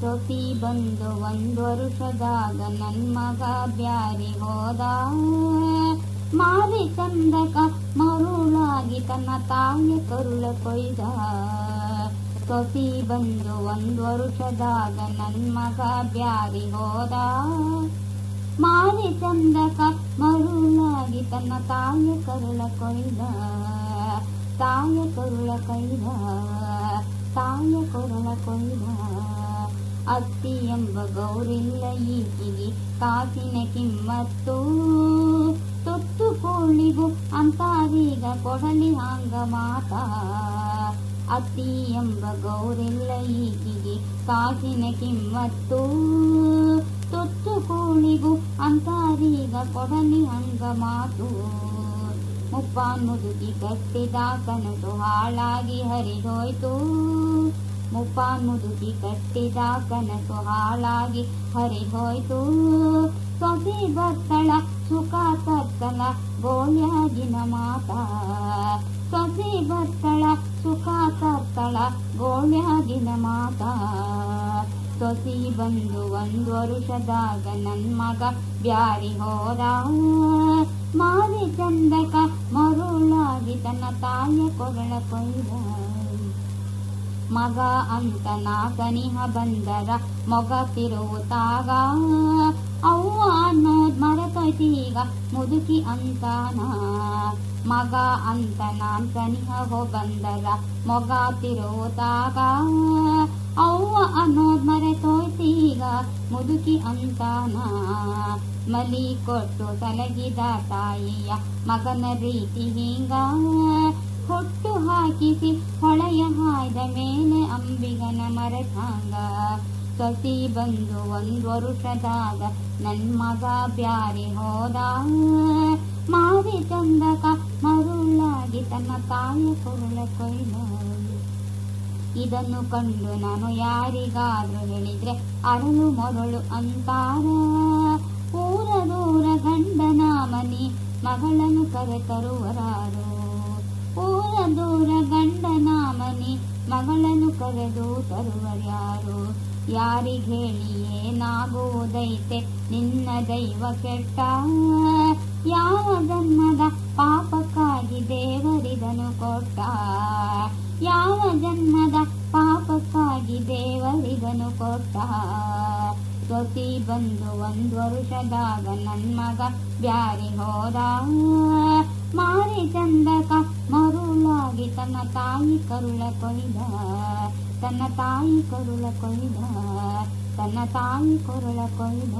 ಸೊಸಿ ಬಂದು ಒಂದು ವರುಷದಾಗ ನನ್ ಮಗ ಬ್ಯಾರಿ ಹೋದ. ಮಾರಿ ಚಂದಕ ಮರುಳಾಗಿ ತನ್ನ ತಾಯಿಯ ಕರುಳ ಕೊಯ್ದ. ಸೊಸಿ ಬಂದು ಒಂದು ವರುಷದಾಗ ನನ್ ಮಗ ಬ್ಯಾರಿ ಹೋದ. ಮಾರಿ ಚಂದಕ ಮರುಳಾಗಿ ತನ್ನ ತಾಯಿಯ ಕರುಳ ಕೊಯ್ದ. ತಾಯಿ ಕರುಳ ಕೊಯ್ದ. ತಾಯಿ ಕರುಳ ಕೊಯ್ದ. ಅತ್ತಿ ಎಂಬ ಗೌರಿಲ್ಲ ಈಕಿಗೆ ಕಾಸಿನ ಕಿಮ್ಮತ್ತು. ತೊತ್ತು ಕೋಳಿಗೂ ಅಂತಾರೀಗ ಕೊಡಲಿ ಹಾಂಗ ಮಾತ. ಅತ್ತಿ ಎಂಬ ಗೌರಿಲ್ಲ ಈಕಿಗೆ ಕಾಸಿನ ಕಿಮ್ಮತ್ತು. ತೊತ್ತು ಕೋಳಿಗೂ ಅಂತಾರೀಗ ಕೊಡಲಿ ಹಂಗ ಮಾತು. ಮುಪ್ಪ ಮುದುಕಿ ಕಟ್ಟಿದ ಕನಸು ಹಾಳಾಗಿ ಹರಿದೋಯ್ತು. ಮುಪ್ಪಾನ್ ಮುದುಕಿ ಕಟ್ಟಿದ ಕನಸು ಹಾಳಾಗಿ ಹರಿಹೋಯ್ತು. ಸೊಸಿ ಬತ್ತಳ ಸುಖ ತತ್ತಲ ಗೋಳ್ಯಾಗಿನ ಮಾತ. ಸೊಸಿ ಬತ್ತಳ ಸುಖ ತತ್ತಳ ಗೋಳ್ಯಾಗಿನ ಮಾತ. ಸೊಸಿ ಬಂದು ಒಂದು ವರುಷದಾಗ ನನ್ ಮಗ ಬ್ಯಾರಿ ಹೋದ ಮಾರಿ ಚಂದಕ ಮರುಳಾಗಿ ತನ್ನ ತಾಯಿಯ ಕೊರಳ ಕೊಯ್ದ. ಮಗ ಅಂತ ನಾಗನಿಹ ಬಂದರ ಮೊಗ ತಿರುವುತ್ತಾಗ ಅವ್ವ ಅನ್ನೋದ್ ಮರತೀಗ ಮುದುಕಿ ಅಂತಾನ. ಮಗ ಅಂತ ನಾಗನಿಹ ಹೋ ಬಂದರ ಮೊಗ ತಿರುವುತ್ತಾಗ ಅವ್ವ ಅನ್ನೋದ್ ಮರೆತೋಯ್ತೀಗ ಮುದುಕಿ ಅಂತಾನ. ಮಲಿ ಕೊಟ್ಟು ತಲಗಿದ ತಾಯಿಯ ಮಗನ ರೀತಿ ಹಿಂಗ. ಹೊಟ್ಟು ಹಾಕಿಸಿ ಹೊಳೆಯ ಹಾಯ್ದ ಮೇಲೆ ಅಂಬಿಗನ ಮರೆತಾಗ ಸೊಸಿ ಬಂದು ಒಂದು ವರುಷದಾಗ ನನ್ ಮಗ ಬ್ಯಾರಿ ಹೋದ. ಮಾರಿ ಚಂದಕ ಮರುಳಾಗಿ ತನ್ನ ತಾಯಿಯ ಕೊರಳ ಕೊಯ್ದ. ಇದನ್ನು ಕಂಡು ನಾನು ಯಾರಿಗಾದ್ರೂ ಹೇಳಿದ್ರೆ ಅರಳು ಮರಳು ಅಂತಾರ. ಕರೆದು ತರುವರ್ಯಾರು? ಯಾರಿಗೇಳಿಯೇ ನಾಗುವುದೈತೆ ನಿನ್ನ ದೈವ ಕೆಟ್ಟ? ಯಾವ ಜನ್ಮದ ಪಾಪಕ್ಕಾಗಿ ದೇವರಿದನು ಕೊಟ್ಟ? ಯಾವ ಜನ್ಮದ ಪಾಪಕ್ಕಾಗಿ ದೇವರಿದನು ಕೊಟ್ಟ? ಸ್ವತಿ ಬಂದು ಒಂದು ವರ್ಷದಾಗ ನನ್ ಮಗ ಬ್ಯಾರಿ ಹೋದ? ಮಾರಿ ಚಂದಕ ತನ್ನ ತಾಯಿ ಕರುಳ ಕೊಯ್ದ ತನ್ನ ತಾಯಿ ಕರುಳ ಕೊಯ್ದ ತನ್ನ ತಾಯಿ ಕೊರುಳ ಕೊಯ್ದ.